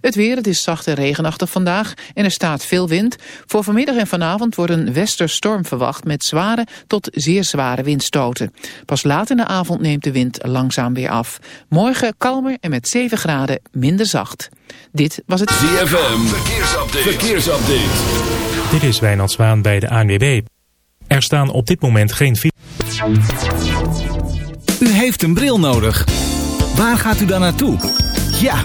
Het weer, het is zacht en regenachtig vandaag en er staat veel wind. Voor vanmiddag en vanavond wordt een westerstorm verwacht met zware tot zeer zware windstoten. Pas laat in de avond neemt de wind langzaam weer af. Morgen kalmer en met 7 graden minder zacht. Dit was het ZFM, verkeersupdate. verkeersupdate. Dit is Wijnald Zwaan bij de ANWB. Er staan op dit moment geen... U heeft een bril nodig. Waar gaat u dan naartoe? Ja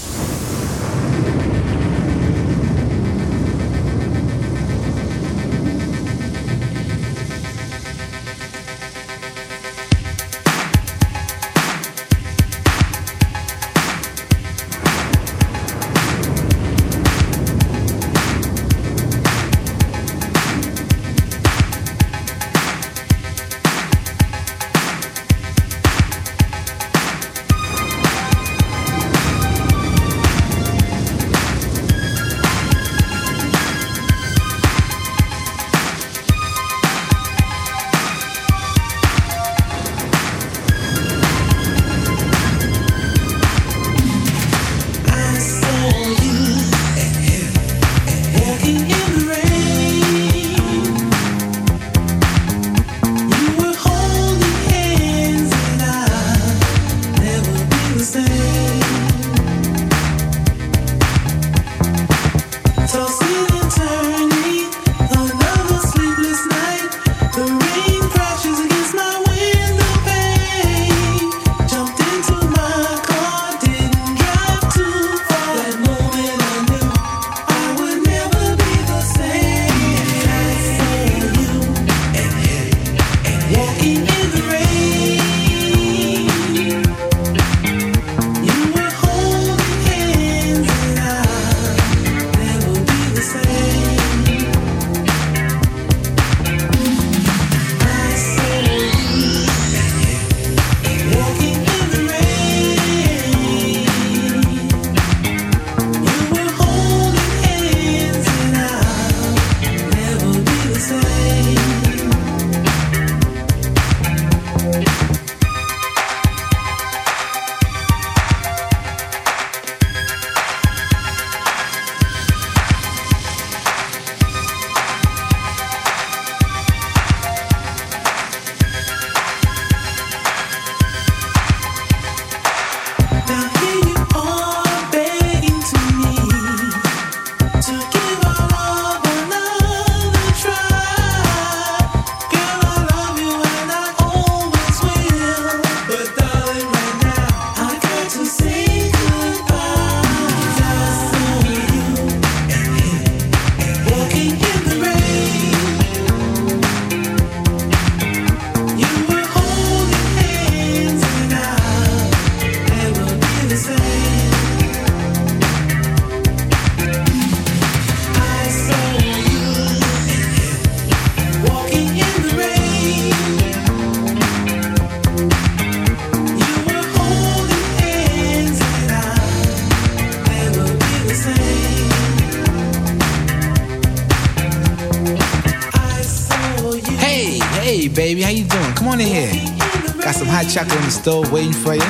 Stove waiting for you.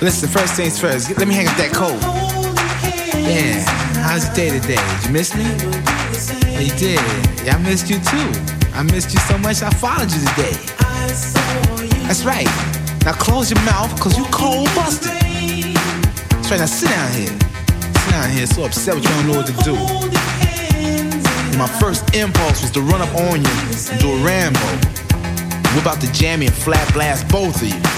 Listen, first things first. Let me hang up that coat. Yeah, how's your day today? Did you miss me? Oh, you did. Yeah, I missed you too. I missed you so much I followed you today. That's right. Now close your mouth, cause you cold busted. That's right, now sit down here. Sit down here, so upset with you don't know what to do. My first impulse was to run up on you and do a Rambo. Whip out the jammy and flat blast both of you.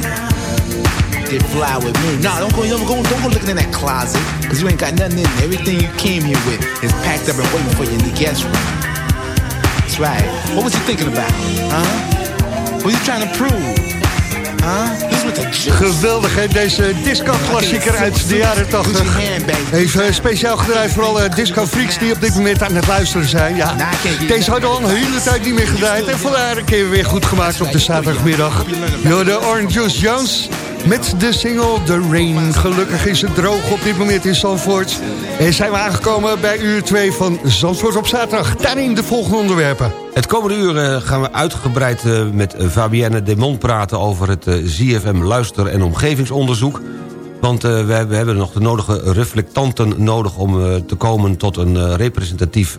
did fly with me. Nah, don't go, don't go, don't go looking in that closet, cause you ain't got nothing in there. Everything you came here with is packed up and waiting for you in the guest room. That's right. What was you thinking about? Huh? What you trying to prove? Geweldig, hè? deze disco-klassieker uit de jaren 80. Even speciaal gedraaid voor alle disco-freaks die op dit moment aan het luisteren zijn. Ja, deze hadden al een hele tijd niet meer gedraaid. En vandaar een keer weer goed gemaakt op de zaterdagmiddag. de Orange Juice Jones met de single The Rain. Gelukkig is het droog op dit moment in Zandvoort. En zijn we aangekomen bij uur 2 van Zandvoort op zaterdag. Daarin de volgende onderwerpen. Het komende uur eh, gaan we uitgebreid eh, met Fabienne Demont praten... over het eh, ZFM luister- en omgevingsonderzoek. Want we hebben nog de nodige reflectanten nodig... om te komen tot een representatief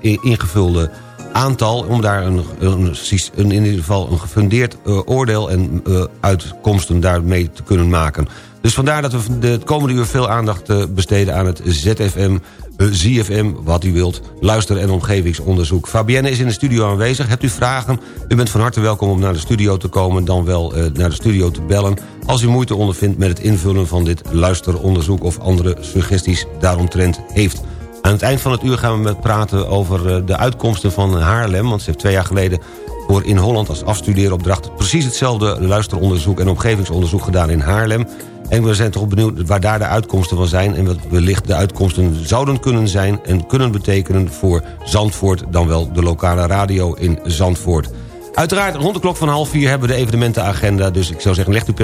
ingevulde aantal... om daar een, een, in ieder geval een gefundeerd oordeel en uitkomsten daarmee te kunnen maken. Dus vandaar dat we de komende uur veel aandacht besteden aan het ZFM ZFM, wat u wilt, luister- en omgevingsonderzoek. Fabienne is in de studio aanwezig. Hebt u vragen? U bent van harte welkom om naar de studio te komen... dan wel naar de studio te bellen... als u moeite ondervindt met het invullen van dit luisteronderzoek... of andere suggesties daaromtrent heeft. Aan het eind van het uur gaan we praten over uh, de uitkomsten van Haarlem... want ze heeft twee jaar geleden voor In Holland als afstudeeropdracht... precies hetzelfde luisteronderzoek en omgevingsonderzoek gedaan in Haarlem... En we zijn toch benieuwd waar daar de uitkomsten van zijn... en wat wellicht de uitkomsten zouden kunnen zijn... en kunnen betekenen voor Zandvoort... dan wel de lokale radio in Zandvoort. Uiteraard, rond de klok van half vier hebben we de evenementenagenda... dus ik zou zeggen, leg uw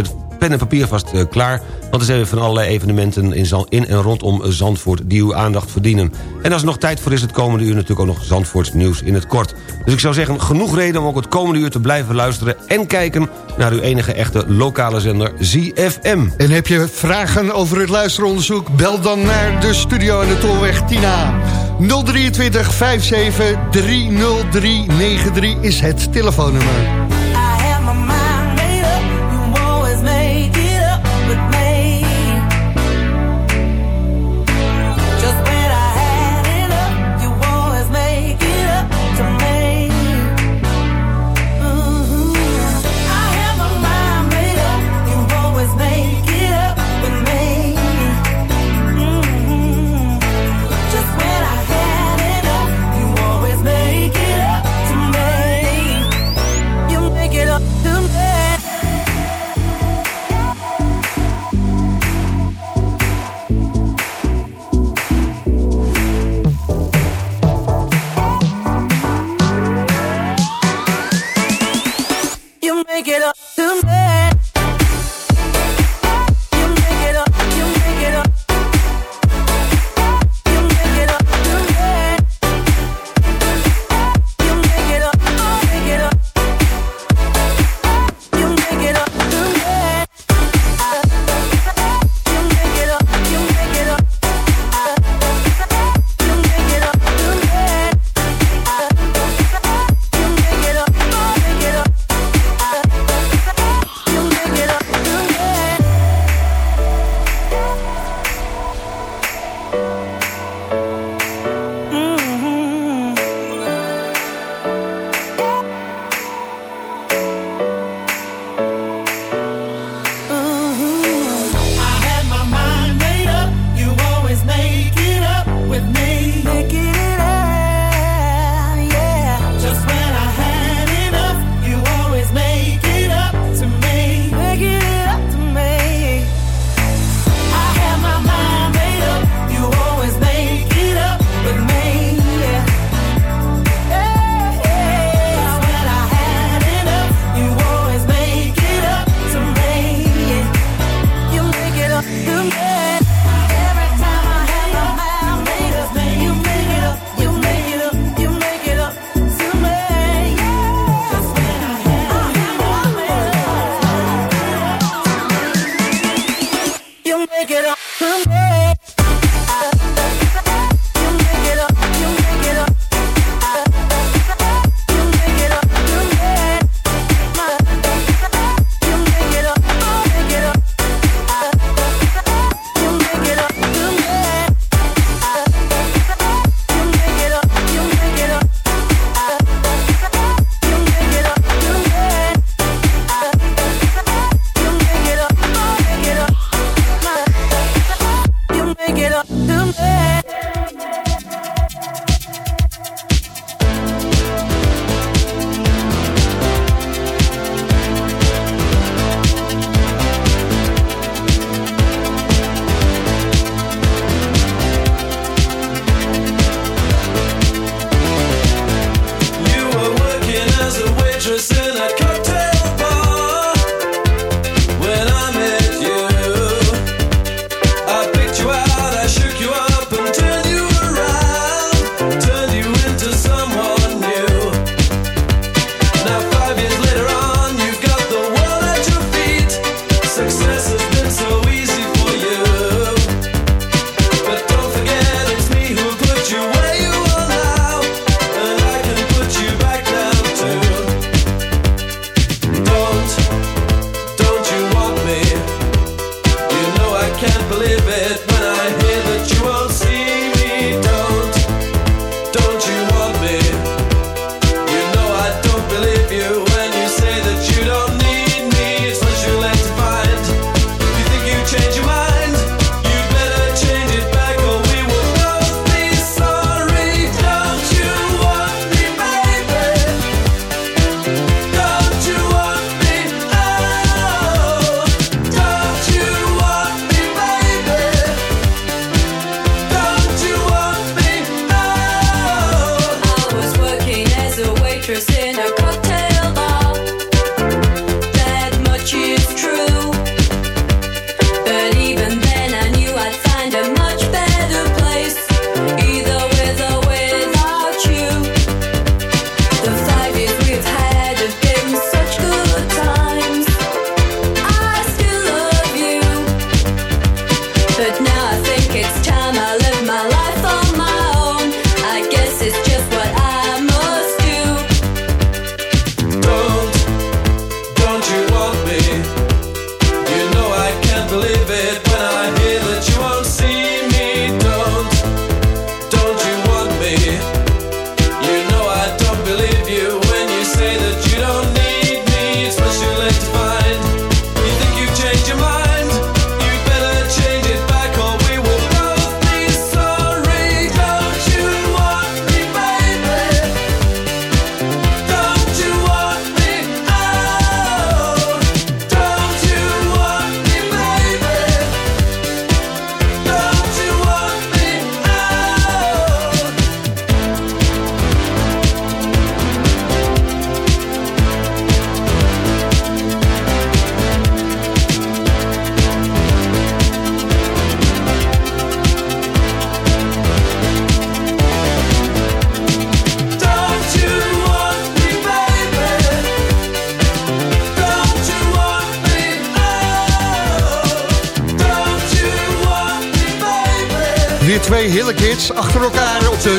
pen en papier vast uh, klaar... want er zijn van allerlei evenementen in, in en rondom Zandvoort... die uw aandacht verdienen. En als er nog tijd voor is, het komende uur natuurlijk ook nog Zandvoorts nieuws in het kort. Dus ik zou zeggen, genoeg reden om ook het komende uur te blijven luisteren... en kijken naar uw enige echte lokale zender ZFM. En heb je vragen over het luisteronderzoek? Bel dan naar de studio aan de Tolweg Tina. 023 57 30393 is het telefoonnummer.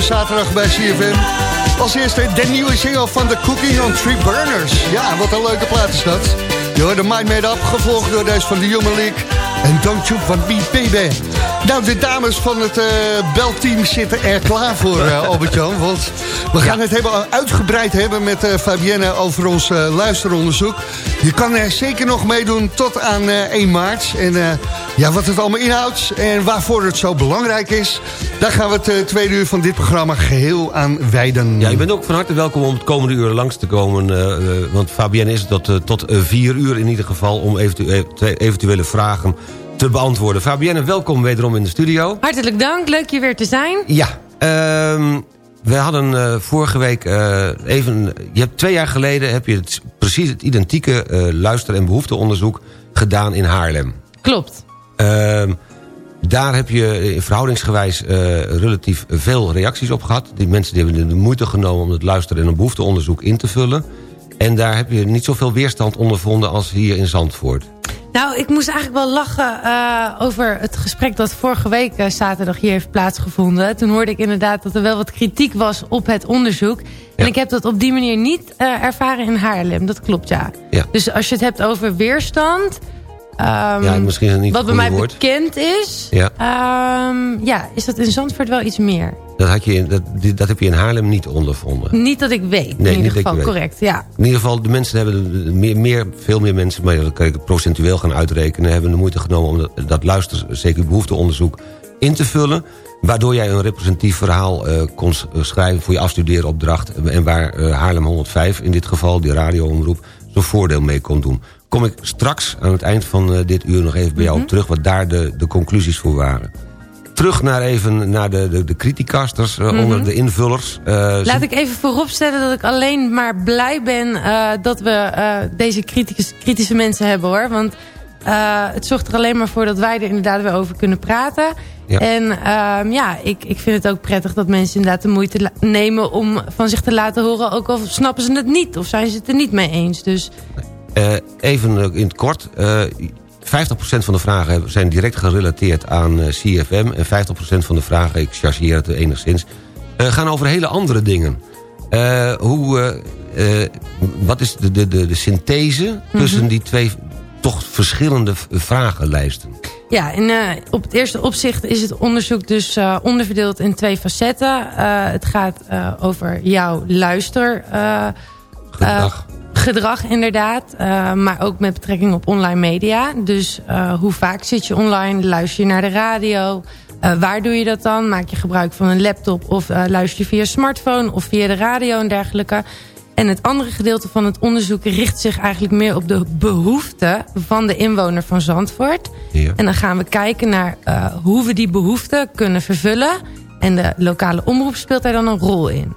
Zaterdag bij CFM. Als eerste de nieuwe single van The Cooking on Three Burners. Ja, wat een leuke plaat is dat. Je hoorde Mind Made Up, gevolgd door deze van de Human League. En Don't You van BPB. Nou, de dames van het uh, belteam zitten er klaar voor, uh, Albert-Jan. Want we gaan het hebben, uitgebreid hebben met uh, Fabienne over ons luisteronderzoek. Je kan er zeker nog meedoen tot aan 1 maart. En ja, wat het allemaal inhoudt en waarvoor het zo belangrijk is... daar gaan we het tweede uur van dit programma geheel aan wijden. Ja, je bent ook van harte welkom om het komende uur langs te komen. want Fabienne is tot, tot 4 uur in ieder geval... om eventuele vragen te beantwoorden. Fabienne, welkom wederom in de studio. Hartelijk dank, leuk je weer te zijn. Ja, uh, we hadden uh, vorige week uh, even... Je hebt twee jaar geleden heb je het, precies het identieke uh, luister- en behoefteonderzoek gedaan in Haarlem. Klopt. Daar heb je verhoudingsgewijs relatief veel reacties op gehad. Die mensen die hebben de moeite genomen om het luister- en een behoefteonderzoek in te vullen. En daar heb je niet zoveel weerstand ondervonden als hier in Zandvoort. Nou, ik moest eigenlijk wel lachen uh, over het gesprek dat vorige week uh, zaterdag hier heeft plaatsgevonden. Toen hoorde ik inderdaad dat er wel wat kritiek was op het onderzoek. En ik heb dat op die manier niet uh, ervaren in Haarlem. Dat klopt, ja. ja. Dus als je het hebt over weerstand... Um, ja, misschien niet wat bij mij bekend is, ja. Um, ja, is dat in Zandvoort wel iets meer. Dat, had je in, dat, dat heb je in Haarlem niet ondervonden. Niet dat ik weet, nee, in ieder geval, correct, ja. In ieder geval, de mensen hebben, meer, meer, veel meer mensen... maar dat kan ik procentueel gaan uitrekenen... hebben de moeite genomen om dat, dat luister, zeker behoefteonderzoek in te vullen... waardoor jij een representatief verhaal uh, kon schrijven voor je afstudeeropdracht... en waar uh, Haarlem 105, in dit geval, die radioomroep... zo'n voordeel mee kon doen. Kom ik straks aan het eind van uh, dit uur nog even bij jou mm -hmm. op terug... wat daar de, de conclusies voor waren terug naar even naar de, de, de criticasters mm -hmm. onder de invullers. Uh, Laat ik even vooropstellen dat ik alleen maar blij ben uh, dat we deze kritische, kritische mensen hebben hoor. Want het zorgt er alleen maar voor dat wij er inderdaad weer over kunnen praten. Ja. En um, ja, ik, ik vind het ook prettig dat mensen inderdaad de moeite nemen om van zich te laten horen. Ook al snappen ze het niet of zijn ze het er niet mee eens. Dus... even in het kort 50% van de vragen zijn direct gerelateerd aan CFM... en 50% van de vragen, ik chargeer het enigszins... Gaan over hele andere dingen. Uh, hoe, wat is de, de, de, de synthese tussen mm -hmm. die twee toch verschillende vragenlijsten? Ja, en op het eerste opzicht is het onderzoek dus onderverdeeld in twee facetten. het gaat over jouw luister... Gedrag gedrag inderdaad. Uh, maar ook met betrekking op online media. Dus uh, hoe vaak zit je online? Luister je naar de radio? Uh, waar doe je dat dan? Maak je gebruik van een laptop? Of luister je via smartphone? Of via de radio en dergelijke? En het andere gedeelte van het onderzoek richt zich eigenlijk meer op de behoeften van de inwoner van Zandvoort. Ja. En dan gaan we kijken naar hoe we die behoeften kunnen vervullen. En de lokale omroep speelt daar dan een rol in.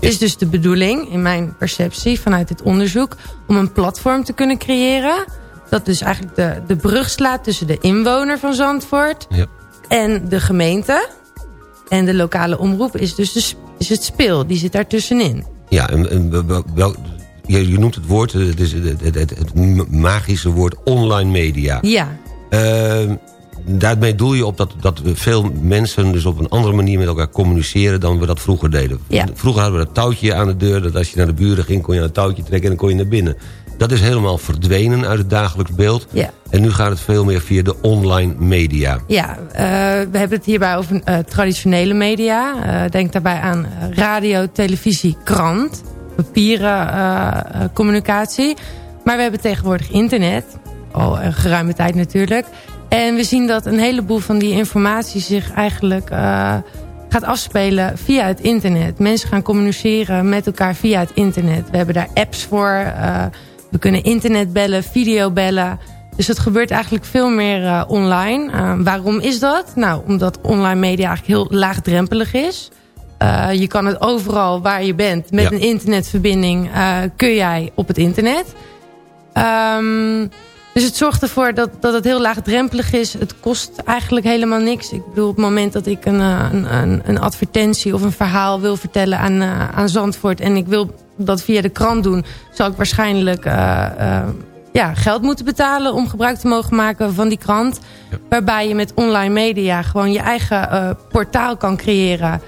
Het is dus de bedoeling, in mijn perceptie vanuit dit onderzoek... om een platform te kunnen creëren... dat dus eigenlijk de, de brug slaat tussen de inwoner van Zandvoort... Ja. en de gemeente. En de lokale omroep is dus de, is het speel, die zit daar tussenin. Ja, en, wel, je, je, noemt het woord, het, is het, het, het, magische woord online media. Ja. Uh, daarmee doel je op dat, dat veel mensen dus op een andere manier met elkaar communiceren dan we dat vroeger deden. Ja. Vroeger hadden we dat touwtje aan de deur, dat als je naar de buren ging kon je aan het touwtje trekken en dan kon je naar binnen. Dat is helemaal verdwenen uit het dagelijks beeld. Ja. En nu gaat het veel meer via de online media. Ja, uh, we hebben het hierbij over uh, traditionele media. Uh, denk daarbij aan radio, televisie, krant, papieren communicatie. Maar we hebben tegenwoordig internet, al een geruime tijd natuurlijk. En we zien dat een heleboel van die informatie zich eigenlijk uh, gaat afspelen via het internet. Mensen gaan communiceren met elkaar via het internet. We hebben daar apps voor. Uh, we kunnen internet bellen, video bellen. Dus het gebeurt eigenlijk veel meer uh, online. waarom is dat? Nou, omdat online media eigenlijk heel laagdrempelig is. je kan het overal waar je bent met een internetverbinding kun jij op het internet. Um, dus het zorgt ervoor dat, dat het heel laagdrempelig is. Het kost eigenlijk helemaal niks. Ik bedoel, op het moment dat ik een, eh, een, een advertentie of een verhaal wil vertellen aan, uh, aan Zandvoort... en ik wil dat via de krant doen, zal ik waarschijnlijk uh, uh, ja, geld moeten betalen... om gebruik te mogen maken van die krant. Ja. Waarbij je met online media gewoon je eigen portaal kan creëren...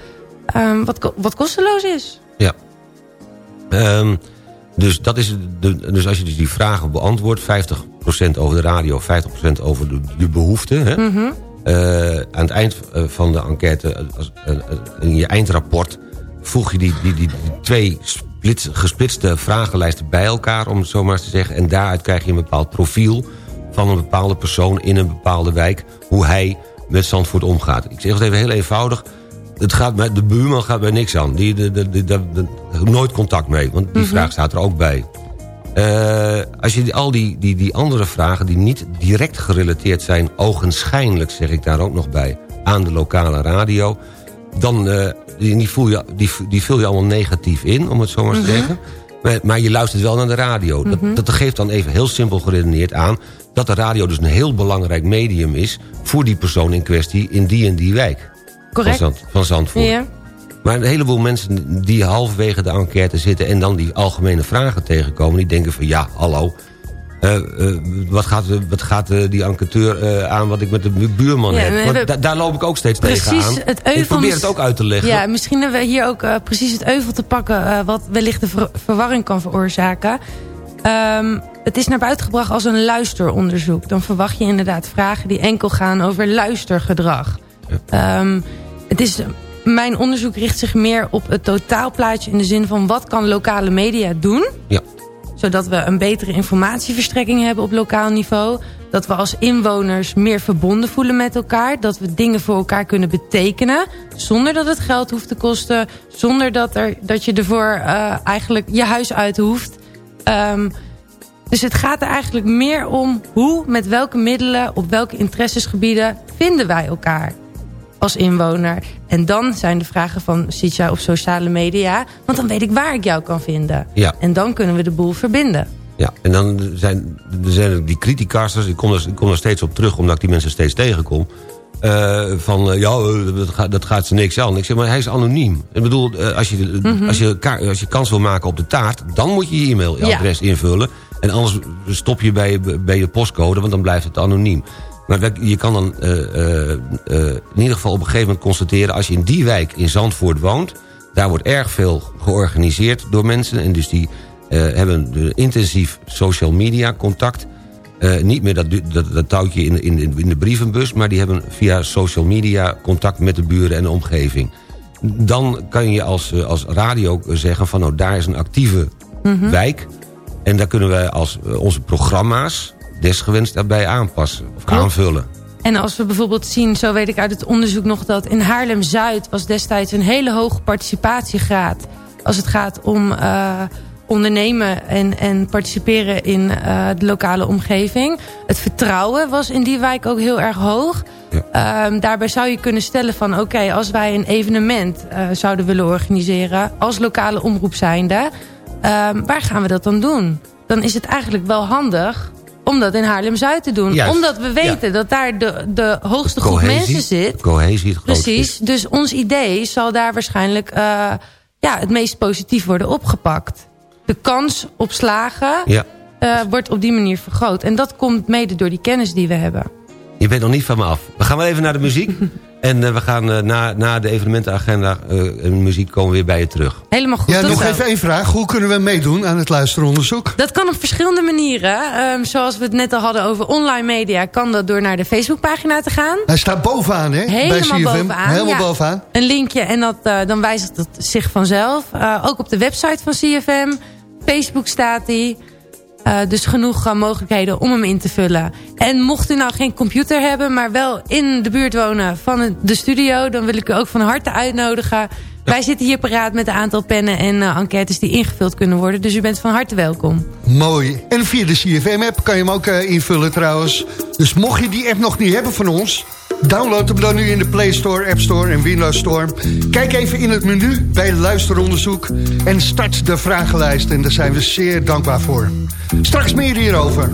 Um, wat, wat kosteloos is. Ja. Um, dus, dat is de, dus als je dus die vragen beantwoordt... 50% over de radio, 50% over de, de behoefte... Hè? Mm -hmm. uh, aan het eind eh, van de enquête, als, uh, in je eindrapport... voeg je die, die, die, die twee splits, gesplitste vragenlijsten bij elkaar... om het zo maar eens te zeggen. En daaruit krijg je een bepaald profiel van een bepaalde persoon... in een bepaalde wijk, hoe hij met Zandvoort omgaat. Ik zeg het even heel eenvoudig het gaat bij, de buurman gaat bij niks aan. Die, de, de, de, de nooit contact mee, want die mm -hmm. vraag staat er ook bij. Uh, als je al die, die, die andere vragen die niet direct gerelateerd zijn... ogenschijnlijk, zeg ik daar ook nog bij, aan de lokale radio... dan uh, die, die, voel je, die, die vul je allemaal negatief in, om het zo maar mm -hmm. te zeggen. Maar, maar, je luistert wel naar de radio. Mm -hmm. dat, dat geeft dan even heel simpel geredeneerd aan... dat de radio dus een heel belangrijk medium is... voor die persoon in kwestie in die en die wijk. Correct. Van, Zand, van Zandvoort. Ja. Maar een heleboel mensen die halverwege de enquête zitten... en dan die algemene vragen tegenkomen... die denken van ja, hallo... Uh, uh, wat gaat, wat gaat uh, die enquêteur aan wat ik met de buurman ja, heb? Want da daar loop ik ook steeds tegenaan. Het euvel, ik probeer het ook uit te leggen. Ja, misschien hebben we hier ook precies het euvel te pakken... wat wellicht de ver verwarring kan veroorzaken. Um, het is naar buiten gebracht als een luisteronderzoek. Dan verwacht je inderdaad vragen die enkel gaan over luistergedrag. Ja. Um, het is, mijn onderzoek richt zich meer op het totaalplaatje... in de zin van wat kan lokale media doen... Ja. zodat we een betere informatieverstrekking hebben op lokaal niveau... dat we als inwoners meer verbonden voelen met elkaar... dat we dingen voor elkaar kunnen betekenen... zonder dat het geld hoeft te kosten... zonder dat, er, dat je ervoor uh, eigenlijk je huis uit hoeft... Um, dus het gaat er eigenlijk meer om hoe, met welke middelen, op welke interessesgebieden vinden wij elkaar als inwoner. En dan zijn de vragen van zit jij op sociale media? Want dan weet ik waar ik jou kan vinden. Ja. En dan kunnen we de boel verbinden. Ja, en dan zijn, er zijn die criticasters, ik kom, er, ik kom er steeds op terug... omdat ik die mensen steeds tegenkom... Uh, van, uh, ja, dat gaat, dat gaat ze niks aan. Ik zeg, maar hij is anoniem. Ik bedoel, uh, als, je, mm -hmm. als, je, als je kans wil maken op de taart... dan moet je je e-mailadres ja. invullen. En anders stop je bij, bij je postcode, want dan blijft het anoniem. Maar je kan dan uh, uh, uh, in ieder geval op een gegeven moment constateren... als je in die wijk in Zandvoort woont... daar wordt erg veel georganiseerd door mensen... en dus die hebben intensief social media contact... niet meer dat, dat, dat touwtje in, in, in, de brievenbus... maar die hebben via social media contact met de buren en de omgeving. Dan kan je als, als radio zeggen van... nou, daar is een actieve mm -hmm. wijk... en daar kunnen wij als onze programma's desgewenst daarbij aanpassen of Klopt. aanvullen. En als we bijvoorbeeld zien, zo weet ik uit het onderzoek nog... dat in Haarlem-Zuid was destijds een hele hoge participatiegraad... als het gaat om uh, ondernemen en, en participeren in uh, de lokale omgeving. Het vertrouwen was in die wijk ook heel erg hoog. Ehm, daarbij zou je kunnen stellen van... oké, als wij een evenement uh, zouden willen organiseren... als lokale omroep zijnde... Um, waar gaan we dat dan doen? Dan is het eigenlijk wel handig om dat in Haarlem-Zuid te doen. Juist. Omdat we weten ja. dat daar de, de hoogste groep mensen zit. Cohesie het Precies, dus ons idee zal daar waarschijnlijk uh, ja, het meest positief worden opgepakt. De kans op slagen ja. uh, wordt op die manier vergroot. En dat komt mede door die kennis die we hebben. Je bent nog niet van me af. We gaan wel even naar de muziek. En uh, we gaan uh, na, na de evenementenagenda uh, muziek komen weer bij je terug. Helemaal goed. Ja, nog zo. even één vraag. Hoe kunnen we meedoen aan het luisteronderzoek? Dat kan op verschillende maniren. Um, zoals we het net al hadden over online media... kan dat door naar de Facebookpagina te gaan. Hij staat bovenaan, hè? Helemaal bij CFM. bovenaan. Helemaal ja, bovenaan. Een linkje en dat, dan wijzigt het zich vanzelf. ook op de website van CFM. Facebook staat die... Uh, dus genoeg uh, mogelijkheden om hem in te vullen. En mocht u nou geen computer hebben, maar wel in de buurt wonen van de studio... dan wil ik u ook van harte uitnodigen. Ja. Wij zitten hier paraat met een aantal pennen en uh, enquêtes die ingevuld kunnen worden. Dus u bent van harte welkom. Mooi. En via de CFM-app kan je hem ook invullen trouwens. Dus mocht je die app nog niet hebben van ons... Download hem dan nu in de Play Store, App Store en Windows Store. Kijk even in het menu bij luisteronderzoek en start de vragenlijst. En daar zijn we zeer dankbaar voor. Straks meer hierover.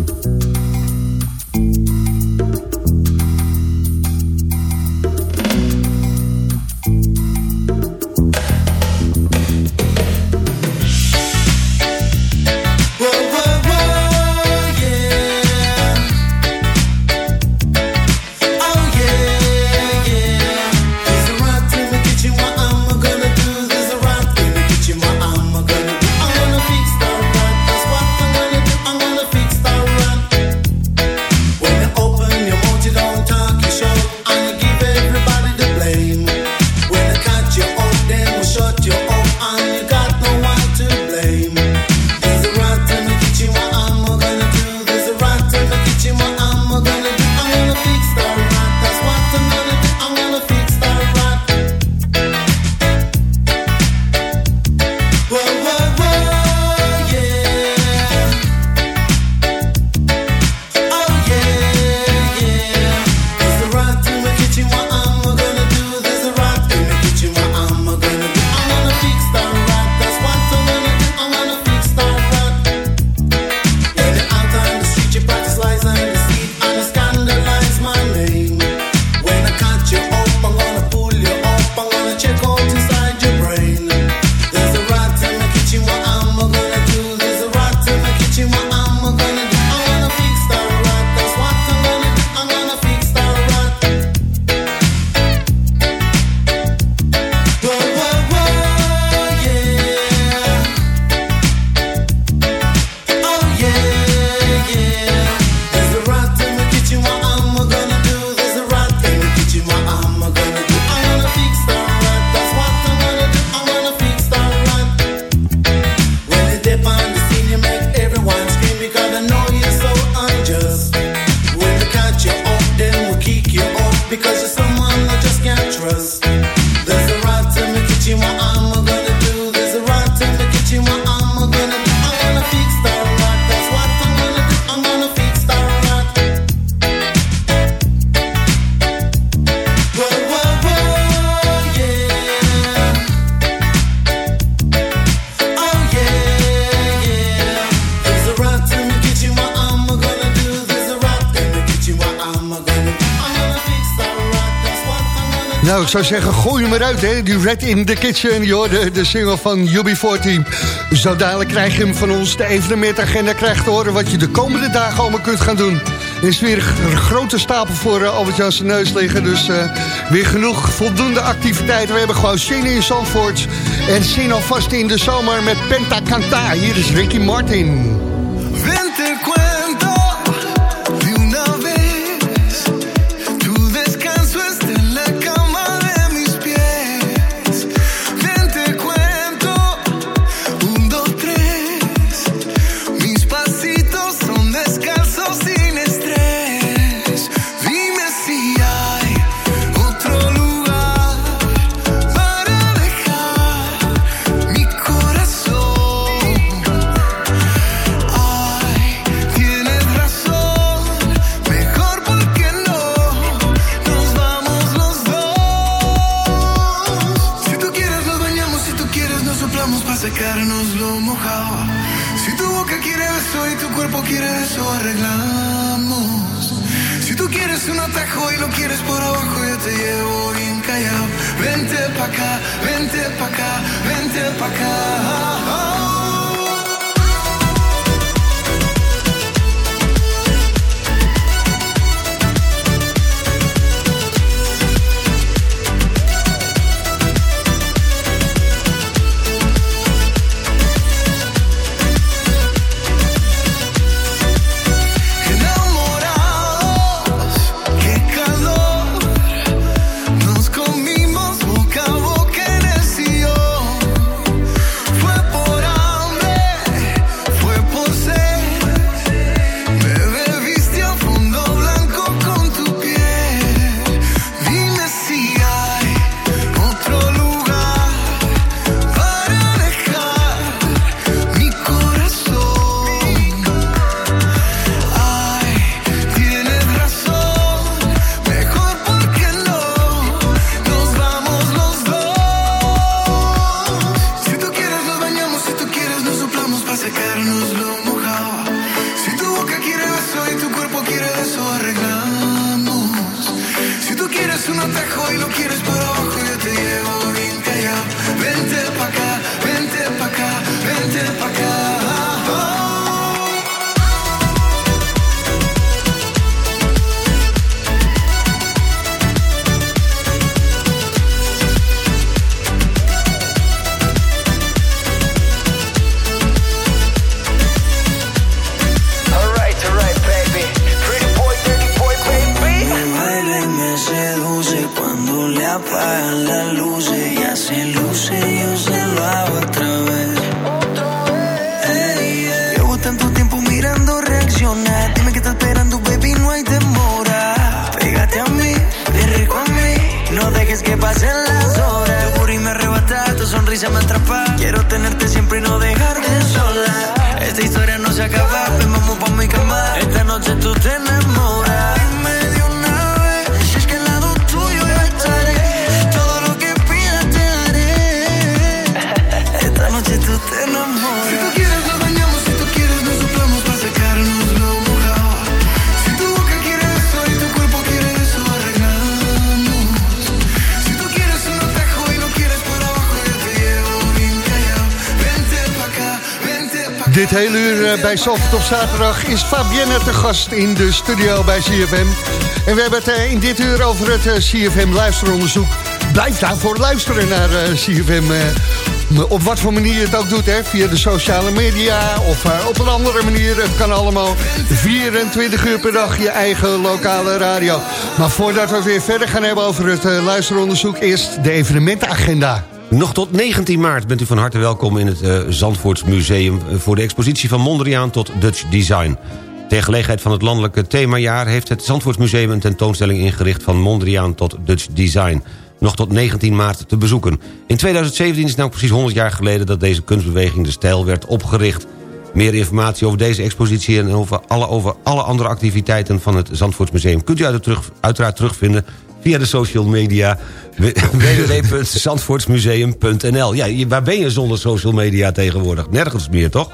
Ik zou zeggen, gooi hem eruit, hè. Die Red in the Kitchen, joh, de, single van UB40. Zo dadelijk krijg je hem van ons, de evenementagenda krijgt te horen... wat je de komende dagen allemaal kunt gaan doen. Er is weer een grote stapel voor uh, Albert neus liggen. Dus uh, weer genoeg voldoende activiteiten. We hebben gewoon zin in Zandvoort. En zin alvast in de zomer met Penta Canta. Hier is Ricky Martin. Dit hele uur eh, bij Zalvert op zaterdag is Fabienne te gast in de studio bij CFM. En we hebben het eh, in dit uur over het eh, CFM luisteronderzoek. Blijf daarvoor luisteren naar CFM. Op wat voor manier je het ook doet, hè? via de sociale media of op een andere manier. Het kan allemaal 24 uur per dag je eigen lokale radio. Maar voordat we weer verder gaan hebben over het luisteronderzoek... eerst de evenementenagenda. Nog tot 19 maart bent u van harte welkom in het uh, Zandvoortsmuseum... Eh, voor de expositie van Mondriaan tot Dutch Design. Ter gelegenheid van het landelijke themajaar... heeft het Zandvoortsmuseum een tentoonstelling ingericht... van Mondriaan tot Dutch Design. Nog tot 19 maart te bezoeken. In 2017 is het nou precies 100 jaar geleden... dat deze kunstbeweging De Stijl werd opgericht. Meer informatie over deze expositie en over alle, over alle andere activiteiten van het Zandvoortsmuseum... kunt u uiteraard terugvinden via de social media www.zandvoortsmuseum.nl. Ja, waar ben je zonder social media tegenwoordig? Nergens meer, toch?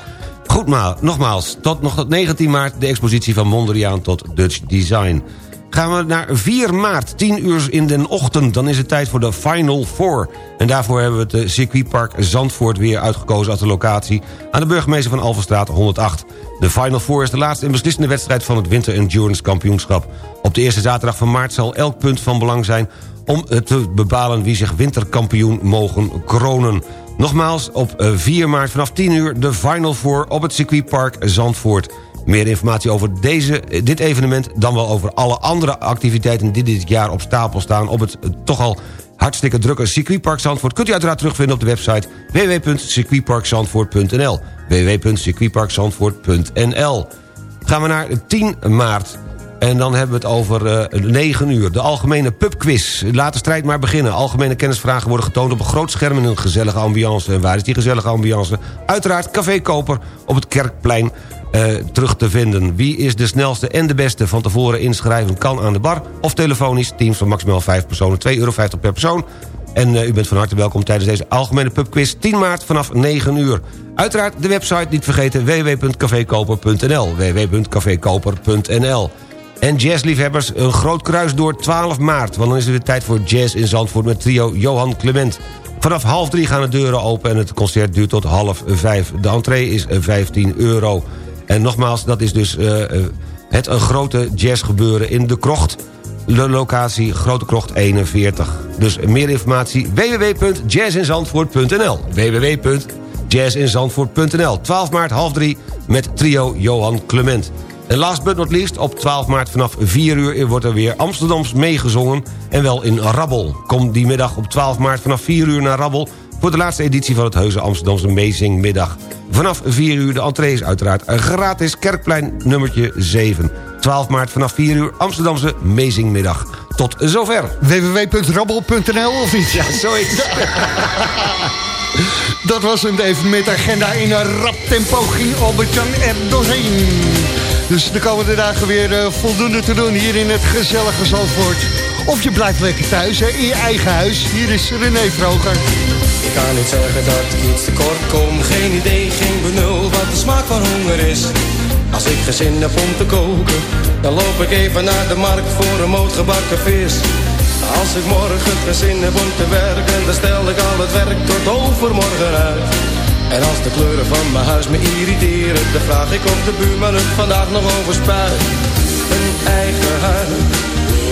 Goed, maar nogmaals, tot, nog tot 19 maart de expositie van Mondriaan tot Dutch Design. Gaan we naar 4 maart, 10 uur in de ochtend. Dan is het tijd voor de Final Four. En daarvoor hebben we het eh, circuitpark Zandvoort weer uitgekozen als de locatie... aan de burgemeester van Alverstraat 108. De Final Four is de laatste en beslissende wedstrijd van het Winter Endurance Kampioenschap. Op de eerste zaterdag van maart zal elk punt van belang zijn... om te bepalen wie zich winterkampioen mogen kronen. Nogmaals, op 4 eh, maart vanaf 10 uur de Final Four op het circuitpark Zandvoort. Meer informatie over deze, dit evenement... dan wel over alle andere activiteiten die dit jaar op stapel staan... op het eh, toch al hartstikke drukke circuitpark Zandvoort... kunt u uiteraard terugvinden op de website www.circuitparkzandvoort.nl www.circuitparkzandvoort.nl Gaan we naar 10 maart. En dan hebben we het over uh, eh, 9 uur. De algemene pubquiz. Laat de strijd maar beginnen. Algemene kennisvragen worden getoond op een groot scherm... in een gezellige ambiance. En waar is die gezellige ambiance? Uiteraard Café Koper op het Kerkplein uh, terug te vinden. Wie is de snelste en de beste van tevoren inschrijven kan aan de bar... of telefonisch, teams van maximaal 5 personen, 2,50 euro per persoon. En u bent van harte welkom tijdens deze algemene pubquiz 10 maart vanaf 9 uur. Uiteraard de website niet vergeten www.cafekoper.nl www.cafekoper.nl en jazzliefhebbers, een groot kruis door 12 maart... want dan is het weer tijd voor jazz in Zandvoort met trio Johan Clement. Vanaf half drie gaan de deuren open en het concert duurt tot half vijf. De entree is 15 euro. En nogmaals, dat is dus uh, het een grote jazzgebeuren in de krocht. De locatie Grote Krocht 41. Dus meer informatie www.jazzinzandvoort.nl www.jazzinzandvoort.nl 12 maart half drie met trio Johan Clement. En last but not least, op 12 maart vanaf 4 uur wordt er weer Amsterdams meegezongen... en wel in Rabbel. Kom die middag op 12 maart vanaf 4 uur naar Rabbel... voor de laatste editie van het Heuse Amsterdamse Meezingmiddag. Vanaf 4 uur, de entree is uiteraard gratis, Kerkplein nummertje 7. 12 maart vanaf 4 uur, Amsterdamse Meezingmiddag. Tot zover. www.rabbel.nl of iets? Ja, zoiets. Dat was een evenementagenda in een rap tempo ging Albert-Jan er doorheen. Dus de komende dagen weer uh, voldoende te doen hier in het gezellige Zandvoort. Of je blijft lekker thuis, hè, in je eigen huis. Hier is René Vroger. Ik kan niet zeggen dat ik iets tekort kom. Geen idee, geen benul wat de smaak van honger is. Als ik geen zin heb om te koken, dan loop ik even naar de markt voor een moot gebakken vis. Als ik morgen geen zin heb om te werken, dan stel ik al het werk tot overmorgen uit. En als de kleuren van mijn huis me irriteren Dan vraag ik of de buurman het vandaag nog over spuit Een eigen huis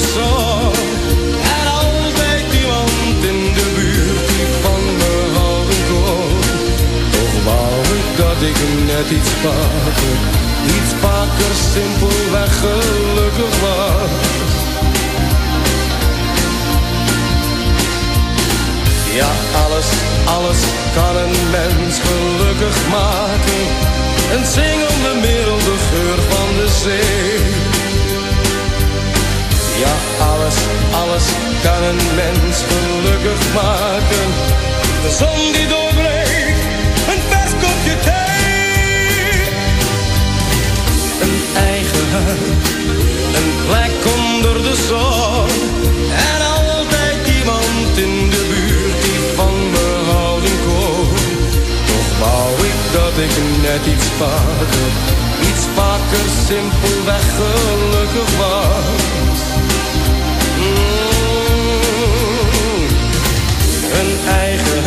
de zon. En altijd iemand in de buurt die van me houden kon. Toch wou ik dat ik net iets vaker, iets vaker simpelweg gelukkig was. Ja, alles, alles kan een mens gelukkig maken. Een zingende milde geur van de zee. Ja, alles, alles kan een mens gelukkig maken. De zon die doorbreekt, een vers kopje thee. Een eigen huis, een plek onder de zon. En altijd iemand in de buurt die van me houden kon. Toch wou ik dat ik net iets vaker, iets vaker simpelweg gelukkig was.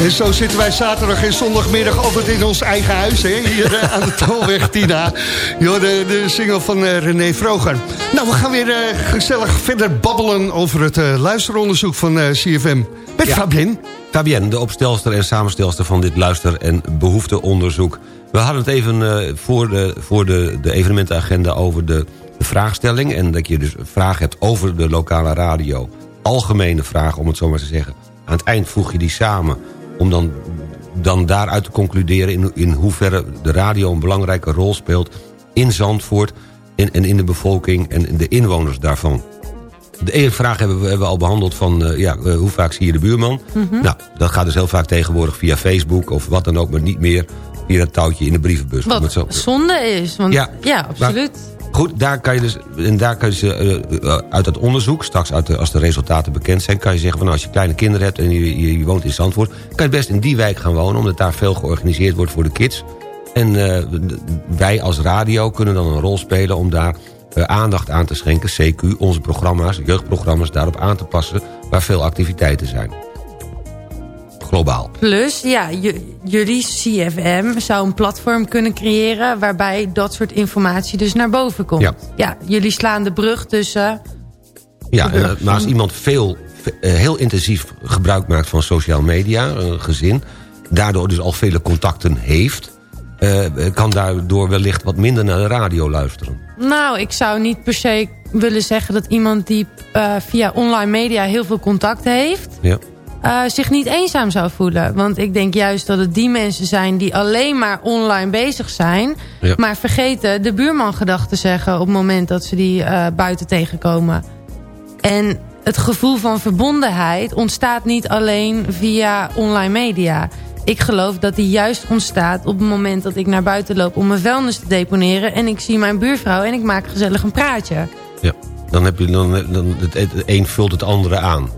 En zo zitten wij zaterdag en zondagmiddag altijd in ons eigen huis, hè? hier eh, aan de Tolweg Tina. Jo, de, de single van uh, René Vroger. Nou, we gaan weer uh, gezellig verder babbelen over het uh, luisteronderzoek van CFM. Met ja. Fabienne. Fabienne, de opstelster en samenstelster van dit luister- en behoefteonderzoek. We hadden het even voor, de, voor de, de evenementenagenda over de de vraagstelling... en dat je dus een vraag hebt over de lokale radio. Algemene vragen, om het zo maar te zeggen. Aan het eind voeg je die samen om dan, dan daaruit te concluderen... In, in hoeverre de radio een belangrijke rol speelt in Zandvoort... En, en in de bevolking en de inwoners daarvan. De ene vraag hebben we, hebben we al behandeld van... Uh, ja, uh, hoe vaak zie je de buurman? Mm -hmm. Nou, dat gaat dus heel vaak tegenwoordig via Facebook... of wat dan ook, maar niet meer via dat touwtje in de brievenbus. Wat zo... zonde is, want ja, ja absoluut. Maar, goed, daar kan je dus en daar kan je uh, uit dat onderzoek... straks uit als de resultaten bekend zijn... kan je zeggen van nou, als je kleine kinderen hebt en je, je, woont in Zandvoort... kan je best in die wijk gaan wonen... omdat daar veel georganiseerd wordt voor de kids... En uh, wij als radio kunnen dan een rol spelen om daar aandacht aan te schenken. CQ, onze programma's, jeugdprogramma's daarop aan te passen... waar veel activiteiten zijn. Globaal. Plus, ja, jullie CFM zou een platform kunnen creëren... waarbij dat soort informatie dus naar boven komt. Ja, ja jullie slaan de brug tussen... Ja, uh, maar als iemand veel, heel intensief gebruik maakt van social media, een gezin... daardoor dus al vele contacten heeft uh, kan daardoor wellicht wat minder naar de radio luisteren? Nou, ik zou niet per se willen zeggen dat iemand die uh, via online media heel veel contact heeft... Ja. Uh, zich niet eenzaam zou voelen. Want ik denk juist dat het die mensen zijn die alleen maar online bezig zijn... Ja. maar vergeten de buurman gedachten te zeggen... op het moment dat ze die buiten tegenkomen. En het gevoel van verbondenheid ontstaat niet alleen via online media ik geloof dat die juist ontstaat op het moment dat ik naar buiten loop om mijn vuilnis te deponeren. En ik zie mijn buurvrouw en ik maak gezellig een praatje. Ja, dan heb je dan, dan het een vult het andere aan.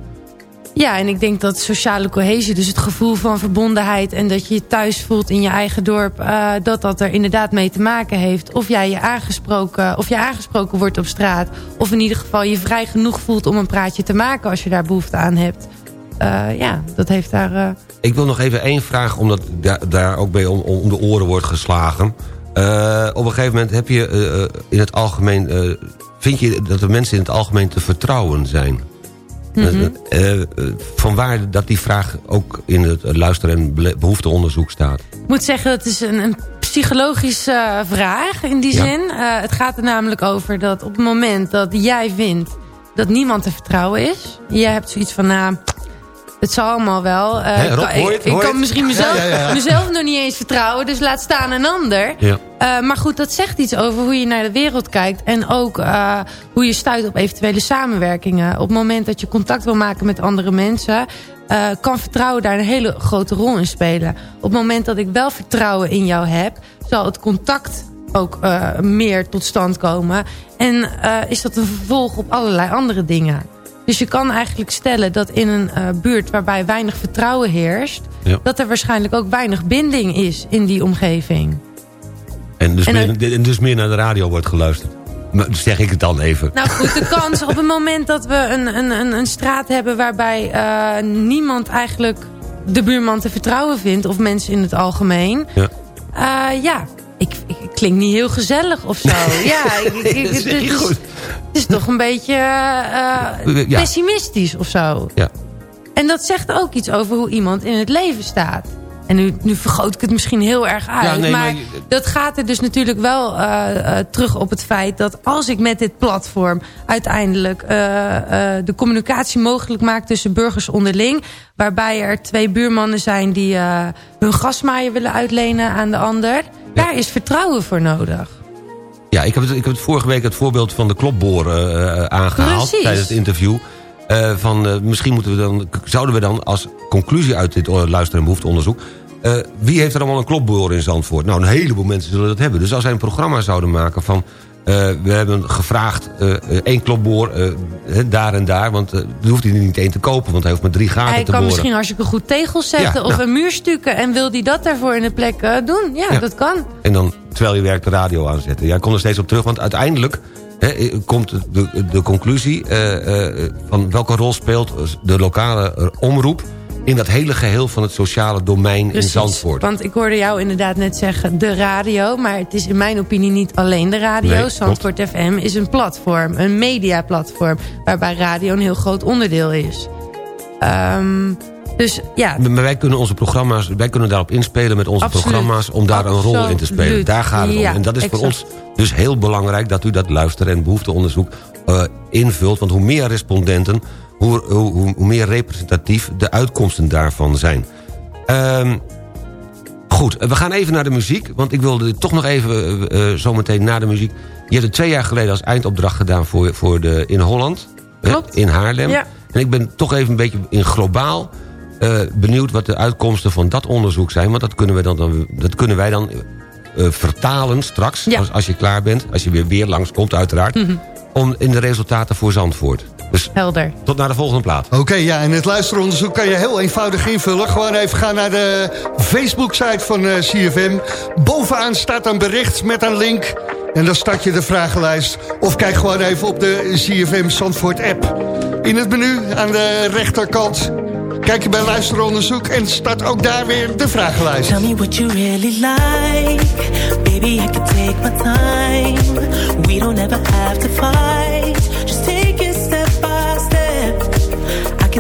Ja, en ik denk dat sociale cohesie, dus het gevoel van verbondenheid... en dat je je thuis voelt in je eigen dorp... Uh, dat dat er inderdaad mee te maken heeft. Of jij je aangesproken, of je aangesproken wordt op straat... of in ieder geval je vrij genoeg voelt om een praatje te maken... als je daar behoefte aan hebt. Uh, ja, dat heeft daar... Uh... Ik wil nog even één vraag, omdat daar, ook bij om, om, de oren wordt geslagen. Op een gegeven moment heb je in het algemeen... vind je dat de mensen in het algemeen te vertrouwen zijn? Mm -hmm. vanwaar dat die vraag ook in het luister- en behoefteonderzoek staat? Ik moet zeggen, het is een, een psychologische vraag in die ja. zin. het gaat er namelijk over dat op het moment dat jij vindt dat niemand te vertrouwen is... jij hebt zoiets van, nou, het zal allemaal wel. Uh, He, Rob, ik, kan misschien mezelf, ja, ja, ja. mezelf nog niet eens vertrouwen. Dus laat staan een ander. Uh, maar goed, dat zegt iets over hoe je naar de wereld kijkt. En ook uh, hoe je stuit op eventuele samenwerkingen. Op het moment dat je contact wil maken met andere mensen... kan vertrouwen daar een hele grote rol in spelen. Op het moment dat ik wel vertrouwen in jou heb... zal het contact ook meer tot stand komen. En is dat een vervolg op allerlei andere dingen. Dus je kan eigenlijk stellen dat in een uh, buurt waarbij weinig vertrouwen heerst... Ja. dat er waarschijnlijk ook weinig binding is in die omgeving. En dus, en meer, en dus meer naar de radio wordt geluisterd? Maar zeg ik het dan even. Nou goed, de kans op het moment dat we een, een, een straat hebben... waarbij uh, niemand eigenlijk de buurman te vertrouwen vindt... of mensen in het algemeen... Ja, uh, ja ik, ik, ik klink niet heel gezellig of zo. ja, ik, ik, het, is, goed. het is toch een beetje uh, ja. pessimistisch of zo. Ja. En dat zegt ook iets over hoe iemand in het leven staat. En nu, nu vergroot ik het misschien heel erg uit. Ja, nee, maar, maar, dat gaat er dus natuurlijk wel uh, uh, terug op het feit... dat als ik met dit platform uiteindelijk uh, de communicatie mogelijk maak... tussen burgers onderling... waarbij er twee buurmannen zijn die hun gasmaaier willen uitlenen aan de ander... daar is vertrouwen voor nodig. Ja, ik heb, het, ik heb het vorige week het voorbeeld van de klopboren aangehaald... Precies. tijdens het interview... Uh, van uh, misschien moeten we dan, zouden we dan als conclusie uit dit luister- en behoefteonderzoek... Wie heeft er allemaal een klopboor in Zandvoort? Nou, een heleboel mensen zullen dat hebben. Dus als zij een programma zouden maken van... we hebben gevraagd één klopboor daar en daar... want uh, hoeft hij er niet één te kopen... want hij hoeft maar drie gaten hij te boren. Hij kan misschien hartstikke goed tegels zetten... Ja, of nou. een muurstukken en wil hij dat daarvoor in de plek doen? Ja, ja, dat kan. En dan, terwijl je werkt, de radio aanzetten. Ja, ik kom er steeds op terug, want uiteindelijk He, komt de, de conclusie uh, uh, van welke rol speelt de lokale omroep in dat hele geheel van het sociale domein Precies, in Zandvoort. want ik hoorde jou inderdaad net zeggen de radio... maar het is in mijn opinie niet alleen de radio. Nee, Zandvoort klopt. FM is een platform, een mediaplatform... waarbij radio een heel groot onderdeel is. Um, Dus ja. Maar wij kunnen onze programma's, wij kunnen daarop inspelen met onze Absoluut. programma's om daar een rol in te spelen. Daar gaat het om. En dat is exact. voor ons dus heel belangrijk dat u dat luister- en behoefteonderzoek eh, invult. Want hoe meer respondenten, hoe, hoe, meer representatief de uitkomsten daarvan zijn. Ehm, goed, we gaan even naar de muziek. Want ik wilde toch nog even eh, eh, zometeen na de muziek... Je hebt het twee jaar geleden als eindopdracht gedaan voor, voor de, in Holland. Klopt. in Haarlem. Ja. En ik ben toch even een beetje in globaal eh, benieuwd... wat de uitkomsten van dat onderzoek zijn. Want dat kunnen, we dan, dan, dat kunnen wij dan eh, vertalen straks. Ja. Als, als je klaar bent. Als je weer, weer langskomt uiteraard. Mhm. Om in de resultaten voor Zandvoort. Dus Helder. tot naar de volgende plaat. Oké, ja, en het luisteronderzoek kan je heel eenvoudig invullen. Gewoon even gaan naar de Facebook-site van eh, CFM. Bovenaan staat een bericht met een link. En dan start je de vragenlijst. Of kijk gewoon even op de CFM Zandvoort app. In het menu aan de rechterkant kijk je bij luisteronderzoek... en start ook daar weer de vragenlijst. Tell me what you really like. Baby, I can take my time. We don't ever have to fight. Just take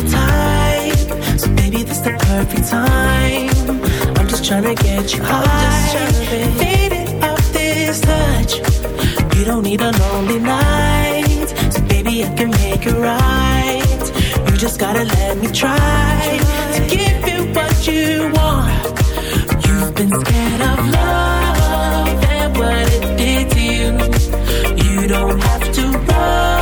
the type, so baby, this the perfect time. I'm just tryna get you high, faded off this touch. You don't need a lonely night, so baby, I can make it right. You just gotta let me try to give you what you want. You've been scared of love and what it did to you. You don't have to run.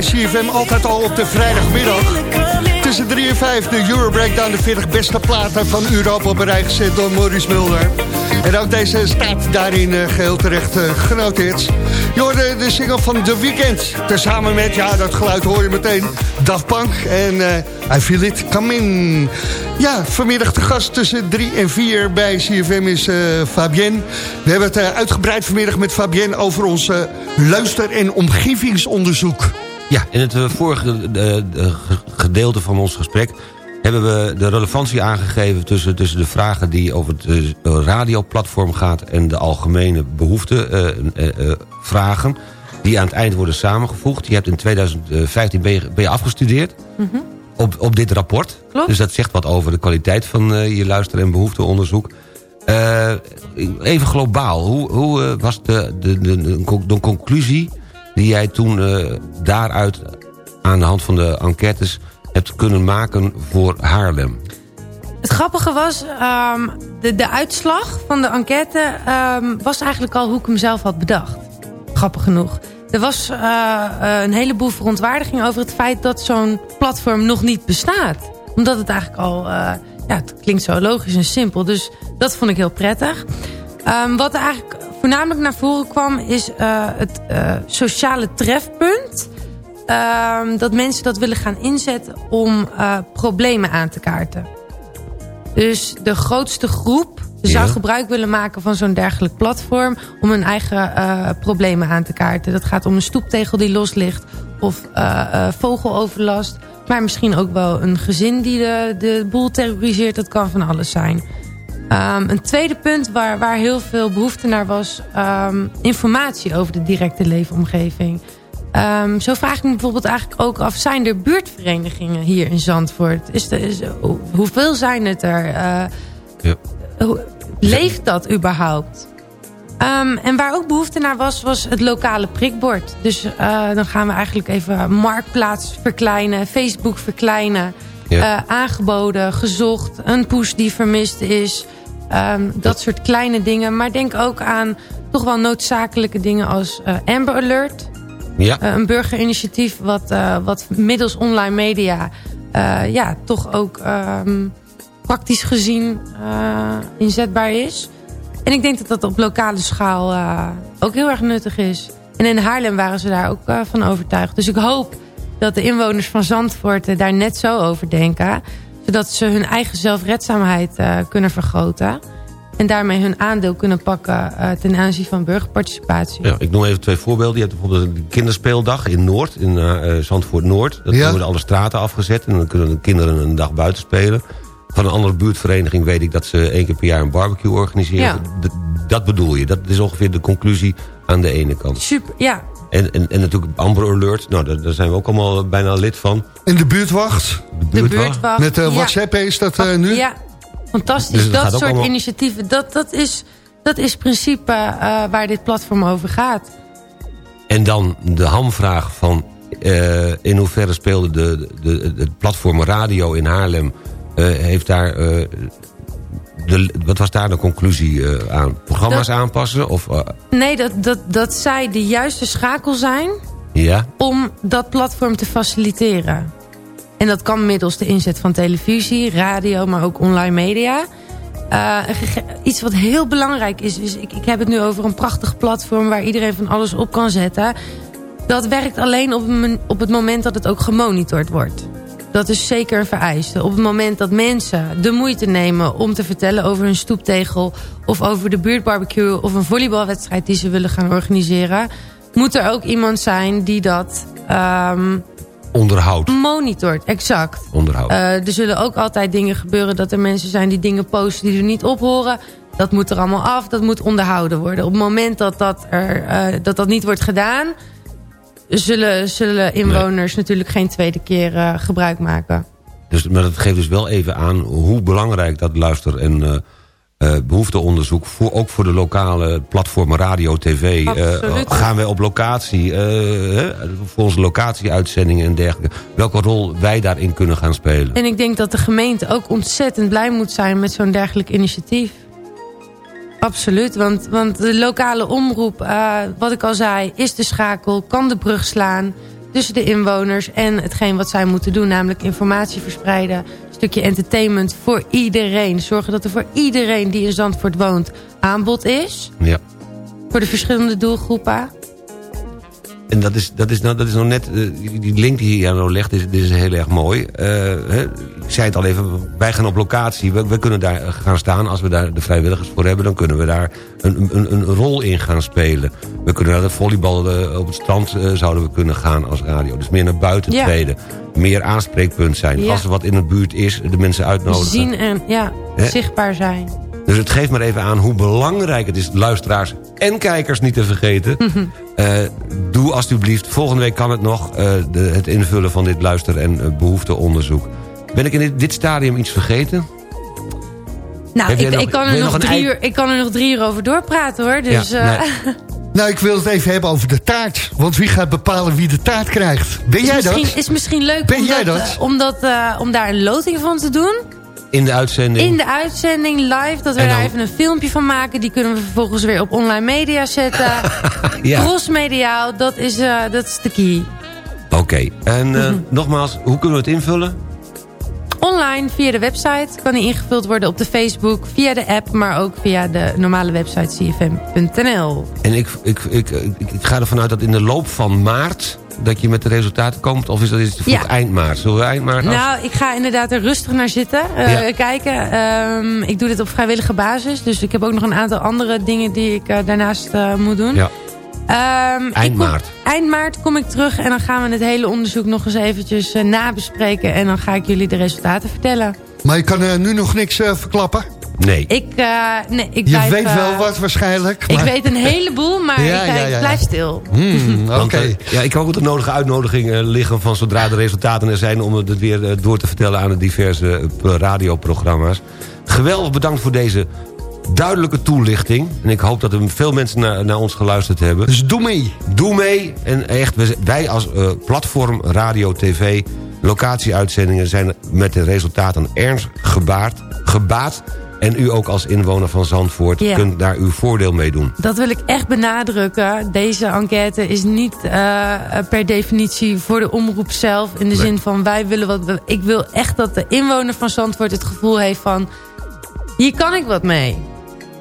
Bij CFM altijd al op de vrijdagmiddag. Tussen 3 en 5 de Euro Breakdown, de 40 beste platen van Europa rij gezet door Maurice Mulder. En ook deze staat daarin eh, geheel terecht eh, genoteerd. Je hoorde de single van The Weeknd. Tezamen met, ja dat geluid hoor je meteen, Daft Punk en eh I Feel It Coming. Ja, vanmiddag de gast tussen 3 en 4 bij CFM is Fabienne. We hebben het uitgebreid vanmiddag met Fabienne over ons luister- en omgevingsonderzoek. Ja, in het eh, vorige eh, eh, ge- gedeelte van ons gesprek hebben we de relevantie aangegeven tussen, tussen de vragen die over het uh, radioplatform gaat... en de algemene behoeftevragen die aan het eind worden samengevoegd. Je hebt in 2015 ben je, ben je afgestudeerd Mhm. op, op dit rapport. Klopt. Dus dat zegt wat over de kwaliteit van eh, je luister- en behoefteonderzoek. Eh, even globaal, hoe, hoe eh, was de, de, de, de conclusie die jij toen eh, daaruit aan de hand van de enquêtes hebt kunnen maken voor Haarlem? Het grappige was, ehm, de, de uitslag van de enquête ehm, was eigenlijk al hoe ik hem zelf had bedacht. Grappig genoeg. Er was eh, eh, een heleboel verontwaardiging over het feit dat zo'n platform nog niet bestaat. Omdat het eigenlijk al, ja, het klinkt zo logisch en simpel. Dus dat vond ik heel prettig. Ehm, wat eigenlijk voornamelijk naar voren kwam is eh, het eh, sociale trefpunt. Ehm, dat mensen dat willen gaan inzetten om eh, problemen aan te kaarten. Dus de grootste groep zou gebruik willen maken van zo'n dergelijk platform... om hun eigen problemen aan te kaarten. Dat gaat om een stoeptegel die los ligt of vogeloverlast. Maar misschien ook wel een gezin die de, de boel terroriseert. Dat kan van alles zijn. Ehm, een tweede punt waar, waar heel veel behoefte naar was... ehm, informatie over de directe leefomgeving. Ehm, zo vraag ik me bijvoorbeeld eigenlijk ook af... zijn er buurtverenigingen hier in Zandvoort? Is hoeveel zijn het er? Eh, Ja. hoe- leeft dat überhaupt? En waar ook behoefte naar was, was het lokale prikbord. Dus eh, dan gaan we eigenlijk even Marktplaats verkleinen, Facebook verkleinen. Ja. eh, aangeboden, gezocht, een push die vermist is. Ehm, dat soort kleine dingen. Maar denk ook aan toch wel noodzakelijke dingen als eh, Amber Alert. Ja. Eh, een burgerinitiatief wat, eh, wat middels online media... ja, toch ook ehm, praktisch gezien inzetbaar is. En ik denk dat dat op lokale schaal ook heel erg nuttig is. En in Haarlem waren ze daar ook van overtuigd. Dus ik hoop dat de inwoners van Zandvoort daar net zo over denken. Zodat ze hun eigen zelfredzaamheid eh, kunnen vergroten. En daarmee hun aandeel kunnen pakken eh, ten aanzien van burgerparticipatie. Ja, ik noem even twee voorbeelden. Je hebt bijvoorbeeld een kinderspeeldag in Noord, in eh, Zandvoort Noord. Ja. worden alle straten afgezet en dan kunnen de kinderen een dag buiten spelen. Van een andere buurtvereniging weet ik dat ze één keer per jaar een barbecue organiseren. Ja. Dat bedoel je, dat is ongeveer de conclusie aan de ene kant. Super, ja. En, en, en natuurlijk Amber Alert, nou, daar, daar zijn we ook allemaal bijna lid van. En de buurtwacht? De buurtwacht. Met eh, ja. WhatsApp is dat eh, nu? Ja, fantastisch. Dus dat soort allemaal- initiatieven, dat, dat, is, dat is principe eh, waar dit platform over gaat. En dan de hamvraag van eh, in hoeverre speelde de, de, de, het platform radio in Haarlem... eh, heeft daar... de, wat was daar de conclusie eh, aan? Programma's Dat- aanpassen? Of, eh, Nee, dat, dat, dat zij de juiste schakel zijn ja? om dat platform te faciliteren. En dat kan middels de inzet van televisie, radio, maar ook online media. Eh, iets wat heel belangrijk is, is ik, ik heb het nu over een prachtig platform... waar iedereen van alles op kan zetten. Dat werkt alleen op, op het moment dat het ook gemonitord wordt. Dat is zeker een vereiste. Op het moment dat mensen de moeite nemen om te vertellen over hun stoeptegel... of over de buurtbarbecue of een volleybalwedstrijd die ze willen gaan organiseren... moet er ook iemand zijn die dat ehm, Onderhoud. monitort. Exact. Onderhoud. Eh, er zullen ook altijd dingen gebeuren dat er mensen zijn die dingen posten die er niet op horen. Dat moet er allemaal af, dat moet onderhouden worden. Op het moment dat dat, er, eh, dat, dat niet wordt gedaan... zullen, zullen inwoners natuurlijk geen tweede keer eh, gebruik maken. Dus, maar dat geeft dus wel even aan hoe belangrijk dat luister- en eh, eh, behoefteonderzoek... Voor, ook voor de lokale platformen radio, tv... gaan wij op locatie, voor onze locatieuitzendingen en dergelijke... welke rol wij daarin kunnen gaan spelen. En ik denk dat de gemeente ook ontzettend blij moet zijn met zo'n dergelijk initiatief. Absoluut, want, want de lokale omroep, eh, wat ik al zei, is de schakel, kan de brug slaan tussen de inwoners en hetgeen wat zij moeten doen, namelijk informatie verspreiden, een stukje entertainment voor iedereen. Zorgen dat er voor iedereen die in Zandvoort woont aanbod is, Ja. voor de verschillende doelgroepen. En dat is, dat is, nou, dat is nou net, eh, die- link die je nou legt, is, dit is heel erg mooi. Eh, ik zei het al even, wij gaan op locatie. We, we, kunnen daar gaan staan. Als we daar de vrijwilligers voor hebben... dan kunnen we daar een, een, een rol in gaan spelen. We kunnen naar de volleybal uh, op het strand zouden we kunnen gaan als radio. Dus meer naar buiten ja. treden. Meer aanspreekpunt zijn. Ja. Als er wat in de buurt is, de mensen uitnodigen. Zien en ja, He? zichtbaar zijn. Dus het geeft maar even aan hoe belangrijk het is... luisteraars en kijkers niet te vergeten. uh, doe alsjeblieft, volgende week kan het nog... de, het invullen van dit luister- en behoefteonderzoek. Ben ik in dit, dit stadium iets vergeten? Nou, ik, nog, ik, kan er nog drie uur, ik kan er nog drie uur over doorpraten hoor. Dus, ja, nee. Nou, ik wil het even hebben over de taart. Want wie gaat bepalen wie de taart krijgt? Ben is jij dat? Is misschien leuk ben om, jij dat, dat? Uh, om, dat, uh, om daar een loting van te doen. In de uitzending? In de uitzending, live. Dat we daar even een filmpje van maken. Die kunnen we vervolgens weer op online media zetten. ja. Crossmediaal, dat is, dat is de key. Oké, okay. en mm -hmm. nogmaals, hoe kunnen we het invullen? Online via de website kan die ingevuld worden op de Facebook, via de app, maar ook via de normale website cfm.nl. En ik, ik, ik, ik, ga ervan uit dat in de loop van maart dat je met de resultaten komt? Of is dat iets voor ja. eind maart? Zullen we eind maart af? Nou, ik ga inderdaad er rustig naar zitten. Uh, ja. Kijken. Um, ik doe dit op vrijwillige basis. Dus ik heb ook nog een aantal andere dingen die ik uh, daarnaast uh, moet doen. Ja. Um, eind kom, maart. Eind maart kom ik terug en dan gaan we het hele onderzoek nog eens eventjes uh, nabespreken. En dan ga ik jullie de resultaten vertellen. Maar je kan uh, nu nog niks uh, verklappen? Nee. Ik, nee ik je blijf, weet wel wat waarschijnlijk. Maar... Ik weet een heleboel, maar ja, ik, ja, ja, blijf stil. Hmm, Oké. Okay. ja, ik heb ook de nodige uitnodiging liggen van zodra de resultaten er zijn... om het weer door te vertellen aan de diverse radioprogramma's. Geweldig bedankt voor deze duidelijke toelichting. En ik hoop dat er veel mensen naar, naar ons geluisterd hebben. Dus doe mee. Doe mee. En echt, wij als uh, platform Radio TV... locatieuitzendingen zijn met de resultaten ernstig gebaard, gebaat... En u ook als inwoner van Zandvoort yeah. kunt daar uw voordeel mee doen. Dat wil ik echt benadrukken. Deze enquête is niet uh, per definitie voor de omroep zelf. In de nee. zin van wij willen wat... We, ik wil echt dat de inwoner van Zandvoort het gevoel heeft van... hier kan ik wat mee.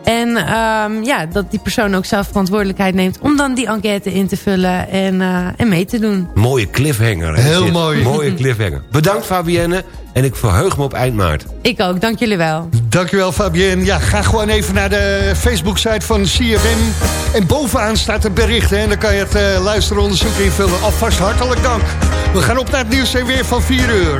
En um, ja, dat die persoon ook zelf verantwoordelijkheid neemt... om dan die enquête in te vullen en, uh, en mee te doen. Mooie cliffhanger. Heel dit. mooi. Mooie cliffhanger. Bedankt Fabienne. En ik verheug me op eind maart. Ik ook, dank jullie wel. Dankjewel Fabienne. Ja, ga gewoon even naar de Facebook-site van CFM. En bovenaan staat het bericht. En dan kan je het uh, luisteronderzoek invullen. Alvast hartelijk dank. We gaan op naar het nieuws en weer van 4 uur.